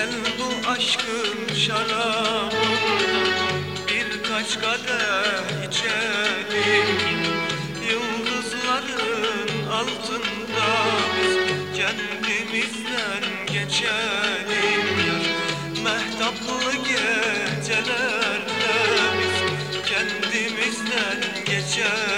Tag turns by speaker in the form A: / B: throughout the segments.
A: gel bu aşkın şarabından Birkaç kadeh içelim. Yıldızların altında biz kendimizden geçelim. Yar Mehtaplı gecelerde biz kendimizden geçelim.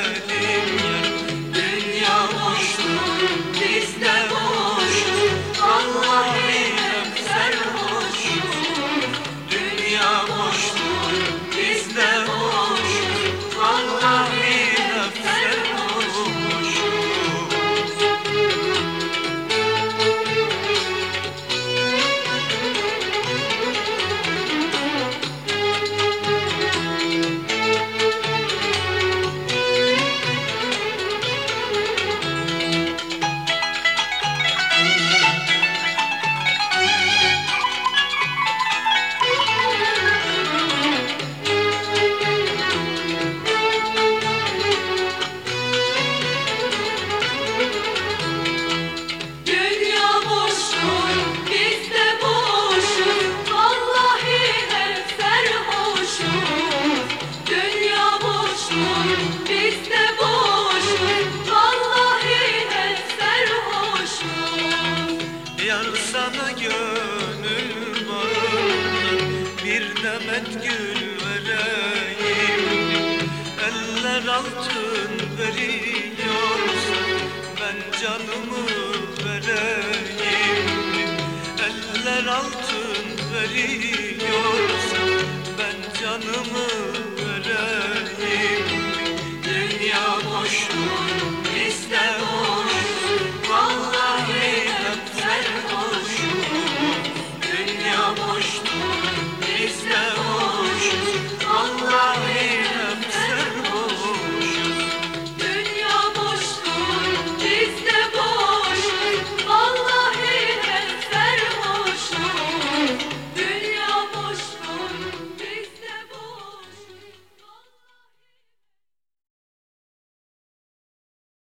A: cennet gül vereyim Eller altın veriyorsa ben canımı vereyim. Eller altın veriyorsa ben canımı